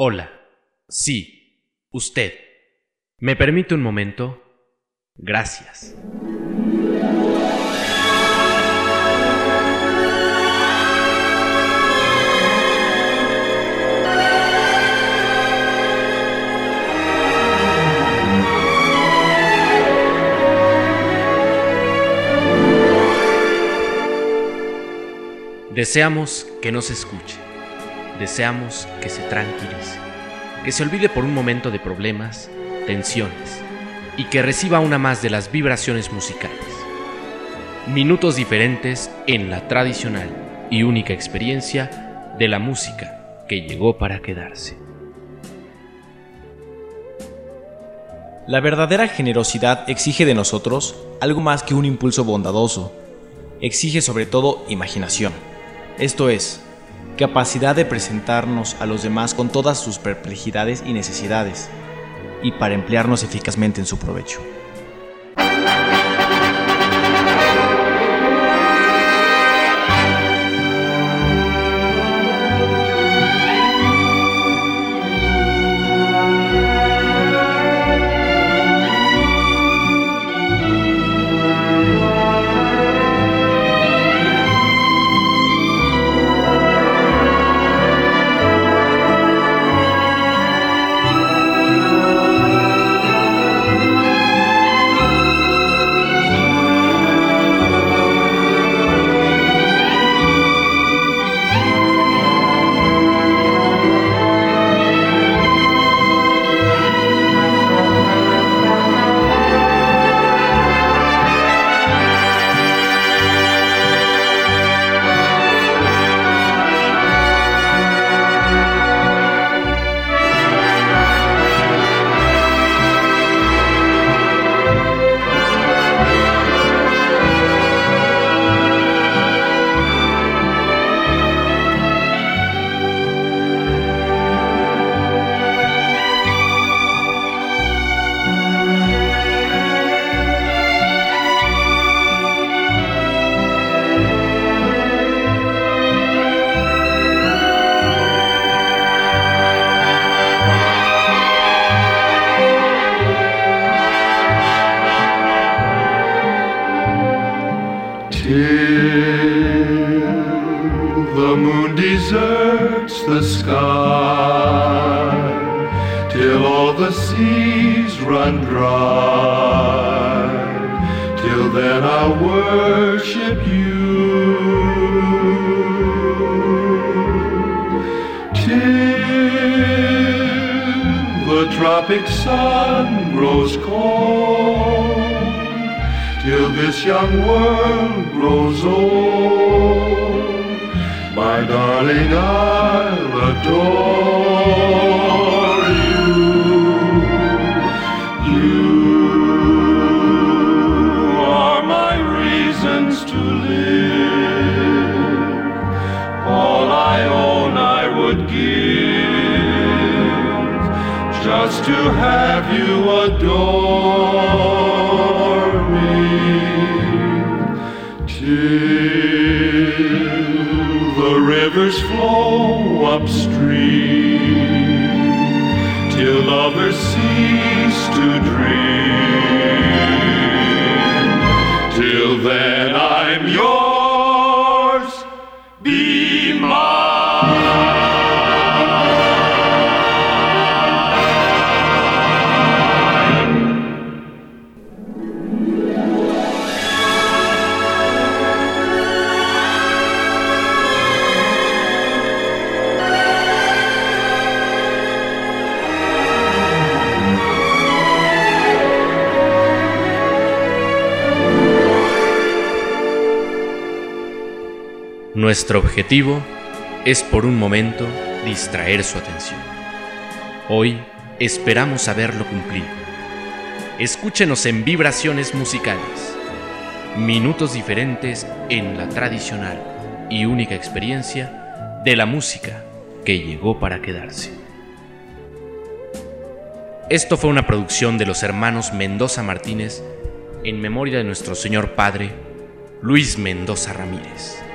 Hola. Sí, usted. ¿Me permite un momento? Gracias. Deseamos que nos escuche. Deseamos que se tranquilice. Que se olvide por un momento de problemas, tensiones y que reciba una más de las vibraciones musicales. Minutos diferentes en la tradicional y única experiencia de la música que llegó para quedarse. La verdadera generosidad exige de nosotros algo más que un impulso bondadoso. Exige sobre todo imaginación. Esto es, capacidad de presentarnos a los demás con todas sus perplejidades y necesidades, y para emplearnos eficazmente en su provecho. The sky, till all the seas run dry, till then I'll worship you. Till the tropic sun grows cold till this young world grows old. My darling, I adore you, you are my reasons to live. All I own I would give just to have you adore me till the rivers flow upstream till lovers cease to dream Nuestro objetivo es por un momento distraer su atención. Hoy esperamos haberlo cumplido. Escúchenos en vibraciones musicales. Minutos diferentes en la tradicional y única experiencia de la música que llegó para quedarse. Esto fue una producción de los hermanos Mendoza Martínez en memoria de nuestro señor padre Luis Mendoza Ramírez.